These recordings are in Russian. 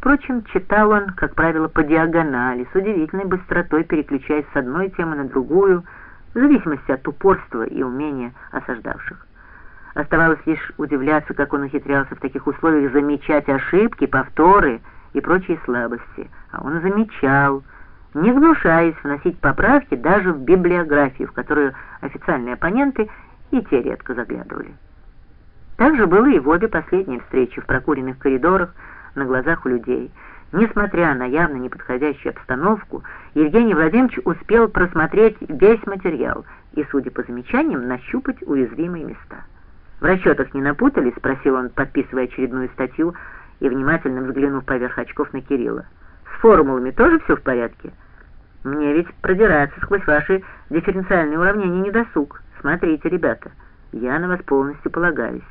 Впрочем, читал он, как правило, по диагонали, с удивительной быстротой переключаясь с одной темы на другую, в зависимости от упорства и умения осаждавших. Оставалось лишь удивляться, как он ухитрялся в таких условиях замечать ошибки, повторы и прочие слабости. А он замечал, не гнушаясь вносить поправки даже в библиографию, в которую официальные оппоненты и те редко заглядывали. Так же было и в обе последние встречи в прокуренных коридорах на глазах у людей. Несмотря на явно неподходящую обстановку, Евгений Владимирович успел просмотреть весь материал и, судя по замечаниям, нащупать уязвимые места. «В расчетах не напутались?» — спросил он, подписывая очередную статью и внимательно взглянув поверх очков на Кирилла. «С формулами тоже все в порядке? Мне ведь продираться сквозь ваши дифференциальные уравнения не досуг. Смотрите, ребята, я на вас полностью полагаюсь».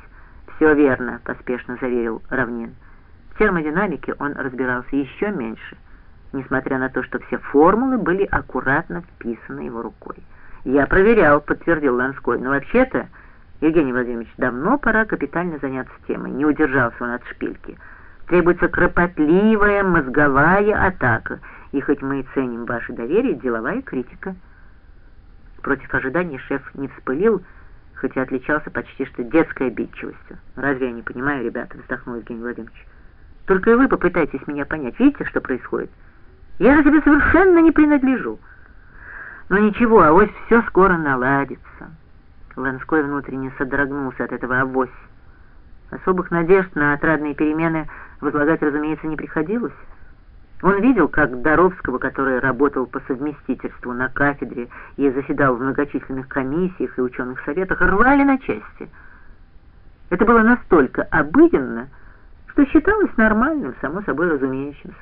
«Все верно», — поспешно заверил Равнин. Термодинамике он разбирался еще меньше, несмотря на то, что все формулы были аккуратно вписаны его рукой. «Я проверял», — подтвердил Ланской, «но вообще-то, Евгений Владимирович, давно пора капитально заняться темой». Не удержался он от шпильки. «Требуется кропотливая мозговая атака, и хоть мы и ценим ваше доверие, деловая критика». Против ожиданий шеф не вспылил, — хотя отличался почти что детской обидчивостью. «Разве я не понимаю, ребята?» — вздохнул Евгений Владимирович. «Только и вы попытайтесь меня понять. Видите, что происходит? Я же тебе совершенно не принадлежу. Но ничего, авось все скоро наладится». Ланской внутренне содрогнулся от этого авось. Особых надежд на отрадные перемены возлагать, разумеется, не приходилось. Он видел, как Доровского, который работал по совместительству на кафедре и заседал в многочисленных комиссиях и ученых советах, рвали на части. Это было настолько обыденно, что считалось нормальным, само собой разумеющимся.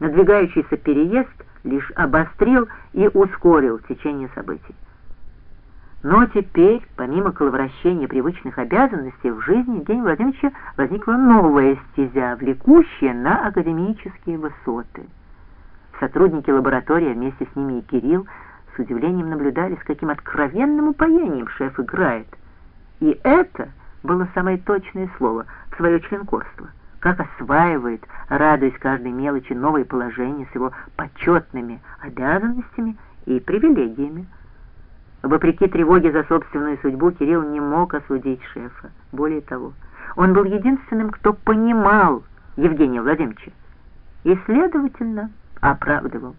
Надвигающийся переезд лишь обострил и ускорил течение событий. Но теперь, помимо коловращения привычных обязанностей, в жизни Евгения Владимировича возникла новая стезя, влекущая на академические высоты. Сотрудники лаборатории, вместе с ними и Кирилл, с удивлением наблюдали, с каким откровенным упоением шеф играет. И это было самое точное слово в свое членкорство. Как осваивает, радуясь каждой мелочи, новое положение с его почетными обязанностями и привилегиями. Вопреки тревоге за собственную судьбу, Кирилл не мог осудить шефа. Более того, он был единственным, кто понимал Евгения Владимировича и, следовательно, оправдывал.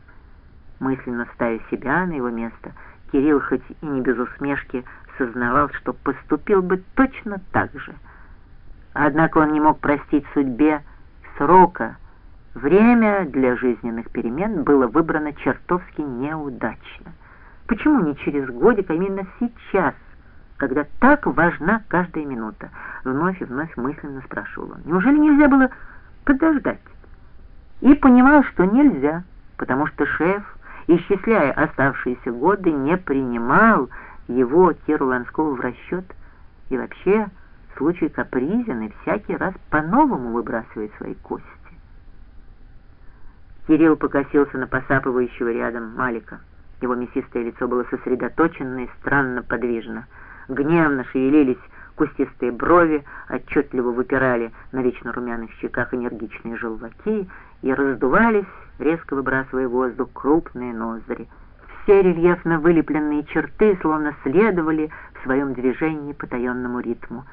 Мысленно ставя себя на его место, Кирилл, хоть и не без усмешки, сознавал, что поступил бы точно так же. Однако он не мог простить судьбе срока. Время для жизненных перемен было выбрано чертовски неудачно. Почему не через годик, а именно сейчас, когда так важна каждая минута? Вновь и вновь мысленно спрашивал он. Неужели нельзя было подождать? И понимал, что нельзя, потому что шеф, исчисляя оставшиеся годы, не принимал его, Киру Ланского, в расчет. И вообще, случай капризен и всякий раз по-новому выбрасывает свои кости. Кирилл покосился на посапывающего рядом Малика. Его мясистое лицо было сосредоточено и странно подвижно. Гневно шевелились кустистые брови, отчетливо выпирали на вечно румяных щеках энергичные желваки и раздувались, резко выбрасывая воздух, крупные ноздри. Все рельефно вылепленные черты словно следовали в своем движении потаенному ритму.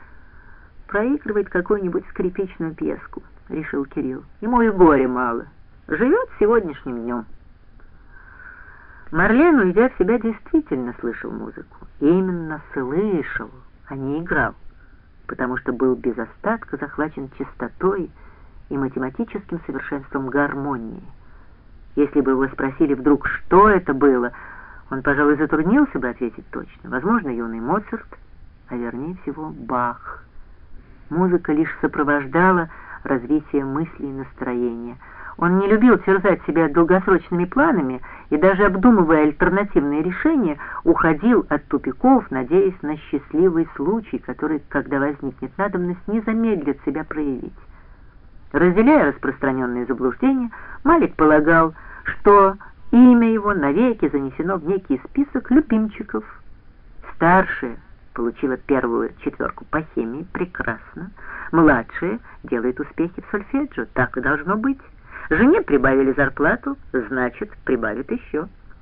«Проигрывает какую-нибудь скрипичную пьеску», — решил Кирилл. «Ему и горе мало. Живет сегодняшним днем». Марлен, уйдя в себя, действительно слышал музыку. Именно слышал, а не играл, потому что был без остатка захвачен чистотой и математическим совершенством гармонии. Если бы его спросили вдруг, что это было, он, пожалуй, затруднился бы ответить точно. Возможно, юный Моцарт, а вернее всего Бах. Музыка лишь сопровождала развитие мыслей и настроения – он не любил терзать себя долгосрочными планами и даже обдумывая альтернативные решения, уходил от тупиков, надеясь на счастливый случай, который, когда возникнет надобность, не замедлит себя проявить. Разделяя распространенные заблуждения, Малик полагал, что имя его навеки занесено в некий список любимчиков. Старшая получила первую четверку по химии, прекрасно. Младшая делает успехи в сольфеджио, так и должно быть. Жене прибавили зарплату, значит, прибавят еще.